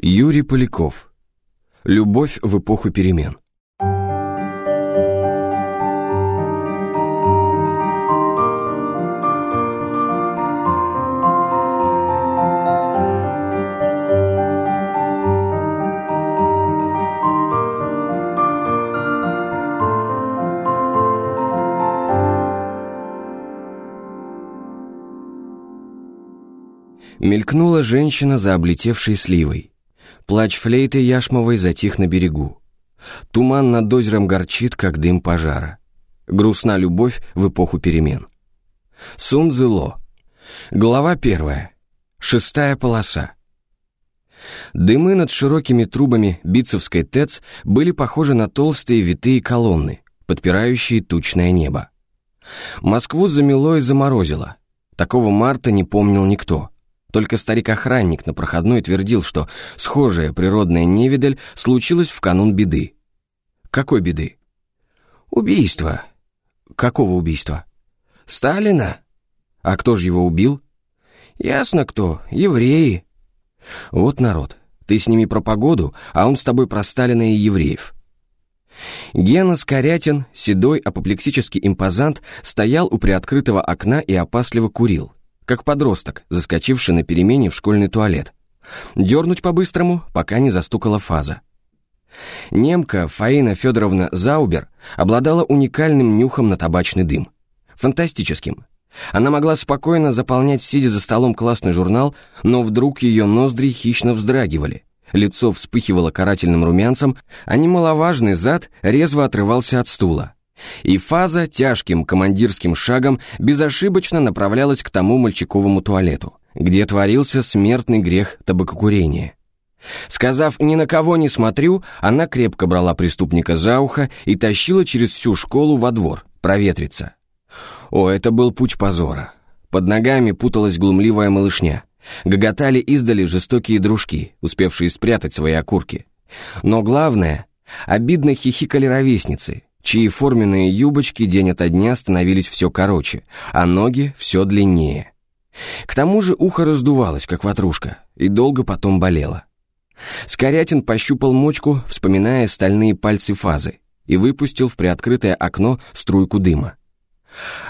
Юрий Поляков. Любовь в эпоху перемен. Мелькнула женщина за облетевшей сливой. Плач флейты яшмовой затих на берегу. Туман над озером горчит, как дым пожара. Грустна любовь в эпоху перемен. Сун. Глава первая. Шестая полоса. Дымы над широкими трубами Битцевской ТЭЦ были похожи на толстые витые колонны, подпирающие тучное небо. Москву замело и заморозило. Такого марта не помнил никто. Только старик-охранник на проходной твердил, что схожая природная невидаль случилась в канун беды. Какой беды? Убийство. Какого убийства? Сталина. А кто же его убил? Ясно кто, евреи. Вот народ, ты с ними про погоду, а он с тобой про Сталина и евреев. Гена Скорятин, седой апоплексический импозант, стоял у приоткрытого окна и опасливо курил как подросток, заскочивший на перемене в школьный туалет. Дернуть по-быстрому, пока не застукала фаза. Немка Фаина Федоровна Заубер обладала уникальным нюхом на табачный дым. Фантастическим. Она могла спокойно заполнять, сидя за столом, классный журнал, но вдруг ее ноздри хищно вздрагивали. Лицо вспыхивало карательным румянцем, а немаловажный зад резво отрывался от стула. И фаза тяжким командирским шагом безошибочно направлялась к тому мальчиковому туалету, где творился смертный грех табакокурения. Сказав «ни на кого не смотрю», она крепко брала преступника за ухо и тащила через всю школу во двор, проветриться. О, это был путь позора. Под ногами путалась глумливая малышня. Гоготали издали жестокие дружки, успевшие спрятать свои окурки. Но главное, обидно хихикали ровесницы, чьи форменные юбочки день ото дня становились все короче, а ноги все длиннее. К тому же ухо раздувалось, как ватрушка, и долго потом болело. Скорятин пощупал мочку, вспоминая стальные пальцы фазы, и выпустил в приоткрытое окно струйку дыма.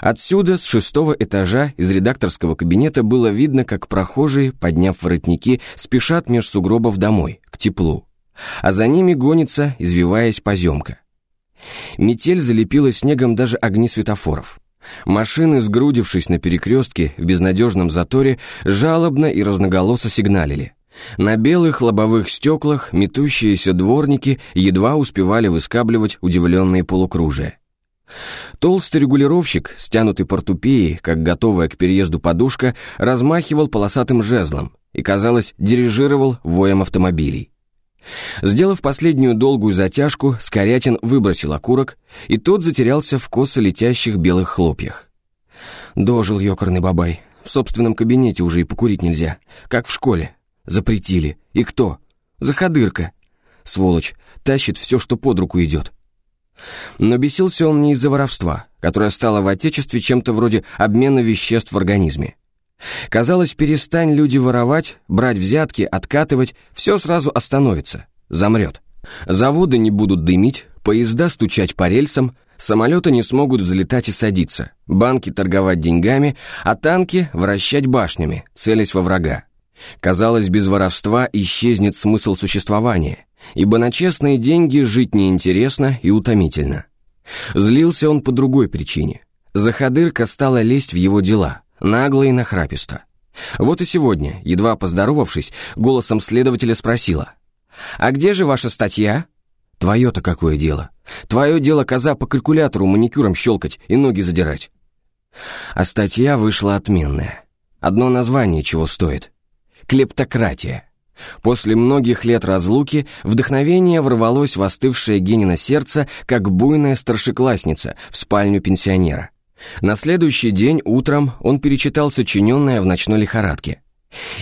Отсюда, с шестого этажа, из редакторского кабинета было видно, как прохожие, подняв воротники, спешат меж сугробов домой, к теплу. А за ними гонится, извиваясь поземка. Метель залепила снегом даже огни светофоров. Машины, сгрудившись на перекрестке в безнадежном заторе, жалобно и разноголосо сигналили. На белых лобовых стеклах метущиеся дворники едва успевали выскабливать удивленные полукружия. Толстый регулировщик, стянутый портупеей, как готовая к переезду подушка, размахивал полосатым жезлом и, казалось, дирижировал воем автомобилей. Сделав последнюю долгую затяжку, Скорятин выбросил окурок, и тот затерялся в косо летящих белых хлопьях. Дожил ёкарный бабай. В собственном кабинете уже и покурить нельзя. Как в школе. Запретили. И кто? Заходырка. Сволочь. Тащит все, что под руку идет. Но бесился он не из-за воровства, которое стало в Отечестве чем-то вроде обмена веществ в организме. Казалось, перестань люди воровать, брать взятки, откатывать, все сразу остановится, замрет. Заводы не будут дымить, поезда стучать по рельсам, самолеты не смогут взлетать и садиться, банки торговать деньгами, а танки вращать башнями, целясь во врага. Казалось, без воровства исчезнет смысл существования, ибо на честные деньги жить неинтересно и утомительно. Злился он по другой причине. Заходырка стала лезть в его дела – нагло и нахраписто. Вот и сегодня, едва поздоровавшись, голосом следователя спросила. «А где же ваша статья?» «Твое-то какое дело? Твое дело коза по калькулятору маникюром щелкать и ноги задирать». А статья вышла отменная. Одно название чего стоит. «Клептократия». После многих лет разлуки вдохновение ворвалось в остывшее Генина сердце, как буйная старшеклассница в спальню пенсионера. На следующий день утром он перечитал сочиненное в ночной лихорадке.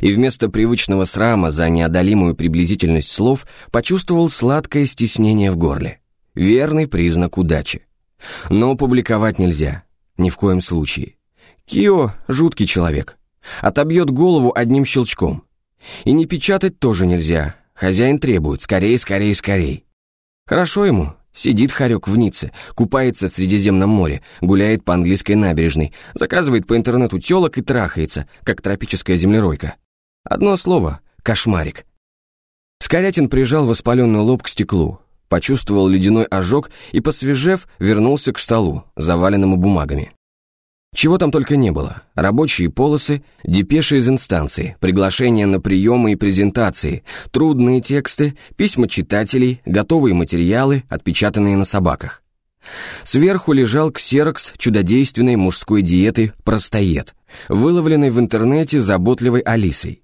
И вместо привычного срама за неодолимую приблизительность слов почувствовал сладкое стеснение в горле. Верный признак удачи. Но публиковать нельзя. Ни в коем случае. Кио — жуткий человек. Отобьет голову одним щелчком. И не печатать тоже нельзя. Хозяин требует скорее, скорее, скорее. Хорошо ему, сидит Харек в Ницце, купается в Средиземном море, гуляет по английской набережной, заказывает по интернету телок и трахается, как тропическая землеройка. Одно слово — кошмарик. Скорятин прижал воспаленный лоб к стеклу, почувствовал ледяной ожог и, посвежев, вернулся к столу, заваленному бумагами. Чего там только не было. Рабочие полосы, депеши из инстанции, приглашения на приемы и презентации, трудные тексты, письма читателей, готовые материалы, отпечатанные на собаках. Сверху лежал ксерокс чудодейственной мужской диеты «Простоед», выловленный в интернете заботливой Алисой.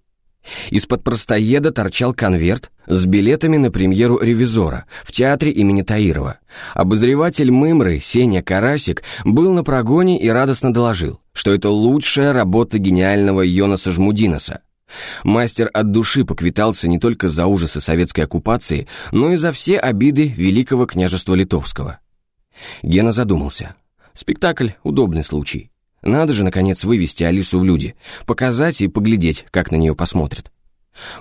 Из-под простоеда торчал конверт с билетами на премьеру «Ревизора» в театре имени Таирова. Обозреватель «Мымры» Сеня Карасик был на прогоне и радостно доложил, что это лучшая работа гениального Йонаса Жмудиноса. Мастер от души поквитался не только за ужасы советской оккупации, но и за все обиды Великого княжества Литовского. Гена задумался. Спектакль — удобный случай. Надо же, наконец, вывести Алису в люди, показать и поглядеть, как на нее посмотрят.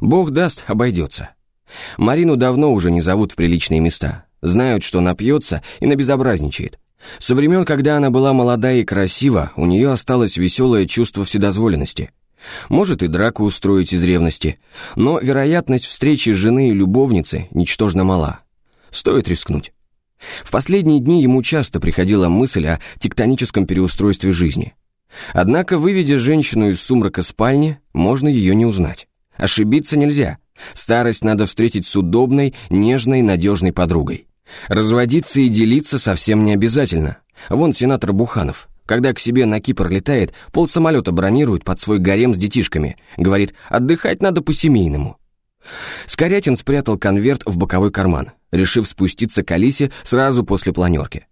Бог даст, обойдется. Марину давно уже не зовут в приличные места. Знают, что напьется и набезобразничает. Со времен, когда она была молода и красива, у нее осталось веселое чувство вседозволенности. Может и драку устроить из ревности, но вероятность встречи жены и любовницы ничтожно мала. Стоит рискнуть. В последние дни ему часто приходила мысль о тектоническом переустройстве жизни. Однако, выведя женщину из сумрака спальни, можно ее не узнать. Ошибиться нельзя. Старость надо встретить с удобной, нежной, надежной подругой. Разводиться и делиться совсем не обязательно. Вон сенатор Буханов, когда к себе на Кипр летает, пол самолета бронирует под свой гарем с детишками. Говорит, отдыхать надо по-семейному. Скорятин спрятал конверт в боковой карман, решив спуститься к Алисе сразу после планерки.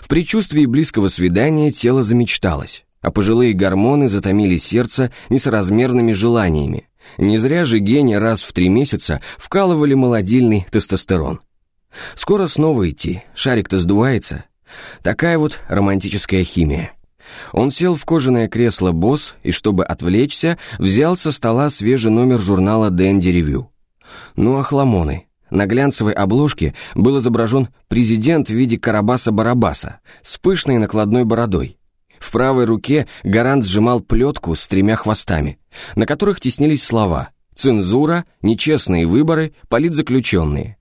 В предчувствии близкого свидания тело замечталось, а пожилые гормоны затомили сердце несоразмерными желаниями. Не зря же гений раз в три месяца вкалывали молодильный тестостерон. Скоро снова идти, шарик-то сдувается. Такая вот романтическая химия. Он сел в кожаное кресло «Босс» и, чтобы отвлечься, взял со стола свежий номер журнала «Дэнди Ревью». Ну, охламоны. На глянцевой обложке был изображен президент в виде Карабаса-Барабаса с пышной накладной бородой. В правой руке гарант сжимал плетку с тремя хвостами, на которых теснились слова «цензура», «нечестные выборы», «политзаключенные».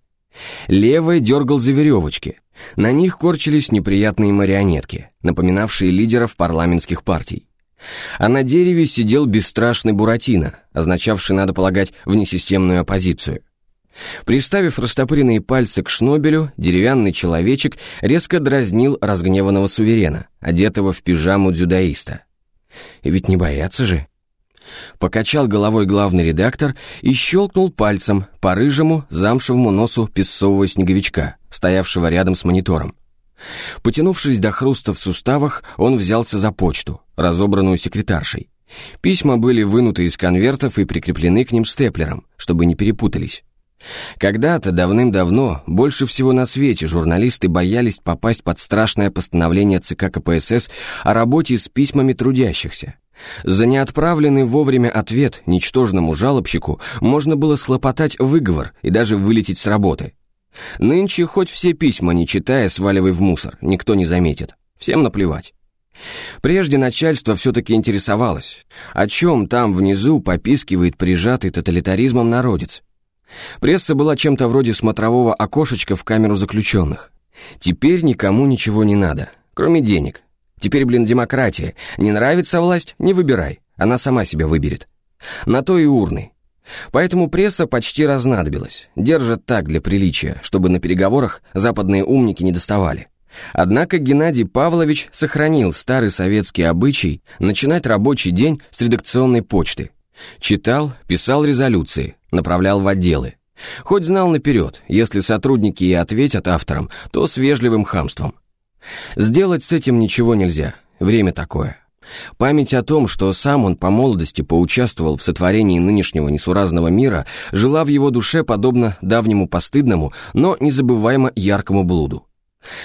Левой дергал за веревочки, на них корчились неприятные марионетки, напоминавшие лидеров парламентских партий. А на дереве сидел бесстрашный Буратино, означавший, надо полагать, внесистемную оппозицию. Приставив растопыренные пальцы к шнобелю, деревянный человечек резко дразнил разгневанного суверена, одетого в пижаму дзюдоиста. И ведь не боятся же. Покачал головой главный редактор и щелкнул пальцем по рыжему замшевому носу песцового снеговичка, стоявшего рядом с монитором. Потянувшись до хруста в суставах, он взялся за почту, разобранную секретаршей. Письма были вынуты из конвертов и прикреплены к ним степлером, чтобы не перепутались. Когда-то, давным-давно, больше всего на свете журналисты боялись попасть под страшное постановление ЦК КПСС о работе с письмами трудящихся, за неотправленный вовремя ответ ничтожному жалобщику можно было схлопотать выговор и даже вылететь с работы. Нынче хоть все письма, не читая, сваливай в мусор, никто не заметит. Всем наплевать. Прежде начальство все-таки интересовалось, о чем там внизу попискивает прижатый тоталитаризмом народец. Пресса была чем-то вроде смотрового окошечка в камеру заключенных. Теперь никому ничего не надо, кроме денег, Теперь, блин, демократия. Не нравится власть? Не выбирай. Она сама себя выберет. На то и урны. Поэтому пресса почти разнадобилась. Держат так для приличия, чтобы на переговорах западные умники не доставали. Однако Геннадий Павлович сохранил старый советский обычай начинать рабочий день с редакционной почты. Читал, писал резолюции, направлял в отделы. Хоть знал наперед, если сотрудники и ответят авторам, то с вежливым хамством. Сделать с этим ничего нельзя, время такое. Память о том, что сам он по молодости поучаствовал в сотворении нынешнего несуразного мира, жила в его душе подобно давнему постыдному, но незабываемо яркому блуду.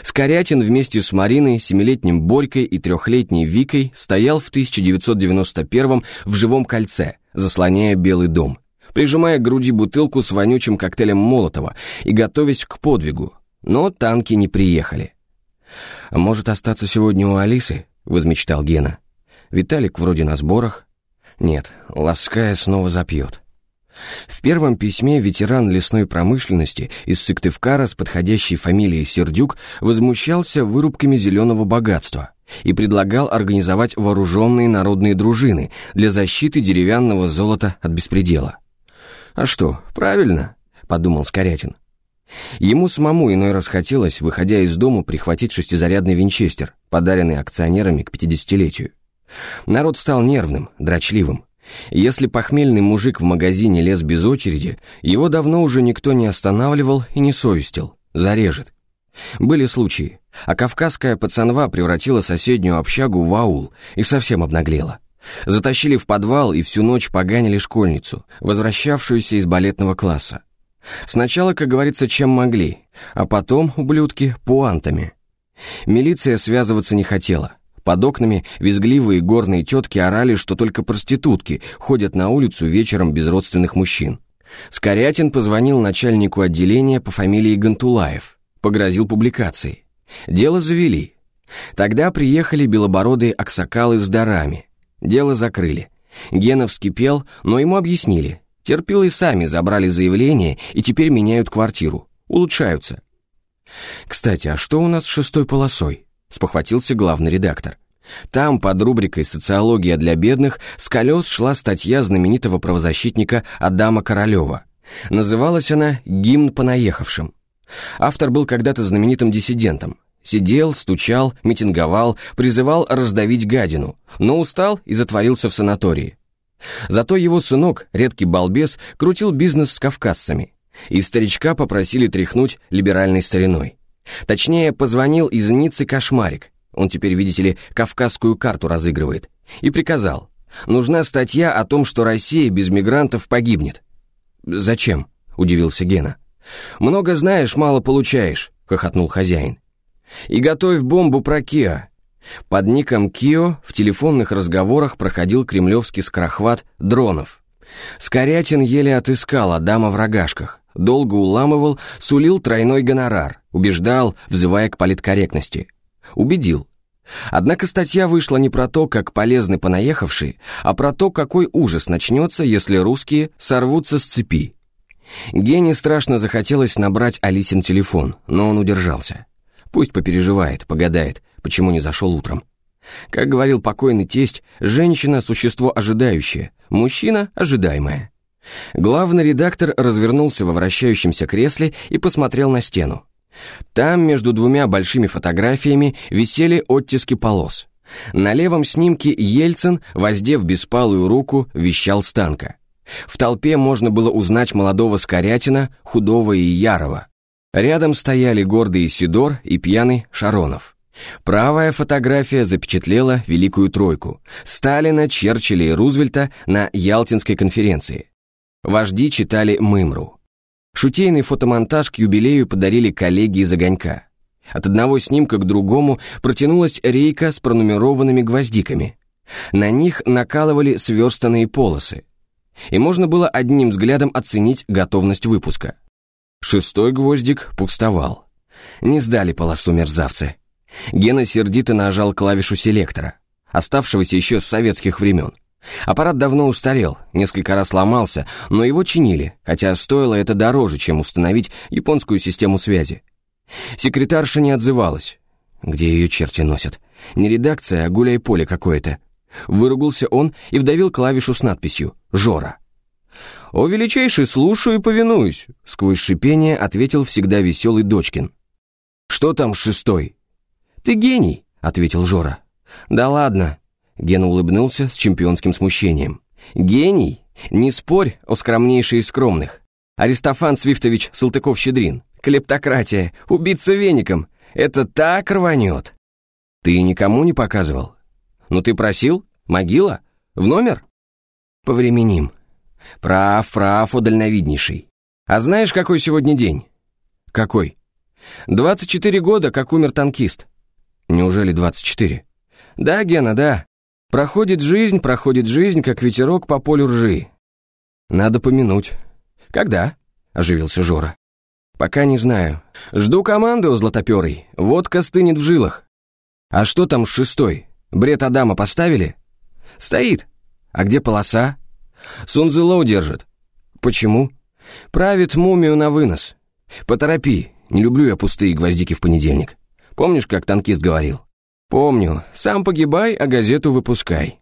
Скорятин вместе с Мариной, семилетним Борькой и трехлетней Викой стоял в 1991 в живом кольце, заслоняя Белый дом. прижимая к груди бутылку с вонючим коктейлем Молотова и готовясь к подвигу. Но танки не приехали. «Может остаться сегодня у Алисы?» — возмечтал Гена. «Виталик вроде на сборах». «Нет, Лаская снова запьет». В первом письме ветеран лесной промышленности из Сыктывкара с подходящей фамилией Сердюк возмущался вырубками зеленого богатства и предлагал организовать вооруженные народные дружины для защиты деревянного золота от беспредела. «А что, правильно?» — подумал Скорятин. Ему самому иной раз хотелось, выходя из дома, прихватить шестизарядный винчестер, подаренный акционерами к пятидесятилетию. Народ стал нервным, дрочливым. Если похмельный мужик в магазине лез без очереди, его давно уже никто не останавливал и не совестил. Зарежет. Были случаи, а кавказская пацанва превратила соседнюю общагу в аул и совсем обнаглела. Затащили в подвал и всю ночь поганили школьницу, возвращавшуюся из балетного класса. Сначала, как говорится, чем могли, а потом, ублюдки, пуантами. Милиция связываться не хотела. Под окнами визгливые горные тетки орали, что только проститутки ходят на улицу вечером без родственных мужчин. Скорятин позвонил начальнику отделения по фамилии Гантулаев, погрозил публикацией. Дело завели. Тогда приехали белобородые аксакалы с дарами. Дело закрыли. Гена вскипел, но ему объяснили. Терпилы сами забрали заявление и теперь меняют квартиру. Улучшаются. «Кстати, а что у нас с шестой полосой?» — спохватился главный редактор. Там, под рубрикой «Социология для бедных», с колес шла статья знаменитого правозащитника Адама Королева. Называлась она «Гимн по наехавшим». Автор был когда-то знаменитым диссидентом. Сидел, стучал, митинговал, призывал раздавить гадину, но устал и затворился в санатории. Зато его сынок, редкий балбес, крутил бизнес с кавказцами. И старичка попросили тряхнуть либеральной стариной. Точнее, позвонил из Ниццы Кошмарик, он теперь, видите ли, кавказскую карту разыгрывает, и приказал. Нужна статья о том, что Россия без мигрантов погибнет. «Зачем?» — удивился Гена. «Много знаешь, мало получаешь», — хохотнул хозяин. «И готовь бомбу про Кио. Под ником Кио в телефонных разговорах проходил кремлевский скорохват дронов. Скорятин еле отыскал Адама в рогашках, долго уламывал, сулил тройной гонорар, убеждал, взывая к политкорректности. Убедил. Однако статья вышла не про то, как полезны понаехавшие, а про то, какой ужас начнется, если русские сорвутся с цепи. Гене страшно захотелось набрать Алисин телефон, но он удержался. Пусть попереживает, погадает, почему не зашел утром. Как говорил покойный тесть, женщина – существо ожидающее, мужчина – ожидаемое. Главный редактор развернулся во вращающемся кресле и посмотрел на стену. Там между двумя большими фотографиями висели оттиски полос. На левом снимке Ельцин, воздев беспалую руку, вещал с танка. В толпе можно было узнать молодого Скорятина, худого и ярого. Рядом стояли гордый Сидор и пьяный Шаронов. Правая фотография запечатлела Великую Тройку – Сталина, Черчилля и Рузвельта на Ялтинской конференции. Вожди читали Мымру. Шутейный фотомонтаж к юбилею подарили коллеги из «Огонька». От одного снимка к другому протянулась рейка с пронумерованными гвоздиками. На них накалывали сверстанные полосы. И можно было одним взглядом оценить готовность выпуска – Шестой гвоздик пустовал. Не сдали полосу мерзавцы. Гена сердито нажал клавишу селектора, оставшегося еще с советских времен. Аппарат давно устарел, несколько раз ломался, но его чинили, хотя стоило это дороже, чем установить японскую систему связи. Секретарша не отзывалась. Где ее черти носят? Не редакция, а гуляй-поле какое-то. Выругался он и вдавил клавишу с надписью «Жора». «О, величайший, слушаю и повинуюсь», — сквозь шипение ответил всегда веселый Дочкин. «Что там шестой?» «Ты гений», — ответил Жора. «Да ладно», — Гена улыбнулся с чемпионским смущением. «Гений? Не спорь, о скромнейший из скромных. Аристофан Свифтович Салтыков-Щедрин, клептократия, убийца веником. Это так рванет». «Ты никому не показывал?» «Ну ты просил? Могила? В номер?» «Повременим», Прав, прав, о дальновиднейший. А знаешь, какой сегодня день? Какой? 24 года, как умер танкист. Неужели 24? Да, Гена, да. Проходит жизнь, проходит жизнь, как ветерок по полю ржи. Надо помянуть. Когда? Оживился Жора. Пока не знаю. Жду команды у Златоперой. Водка стынет в жилах. А что там с шестой? Бред Адама поставили? Стоит. А где полоса? Сунзелоу держит. Почему? Правит мумию на вынос. Поторопи, не люблю я пустые гвоздики в понедельник. Помнишь, как танкист говорил? Помню, сам погибай, а газету выпускай.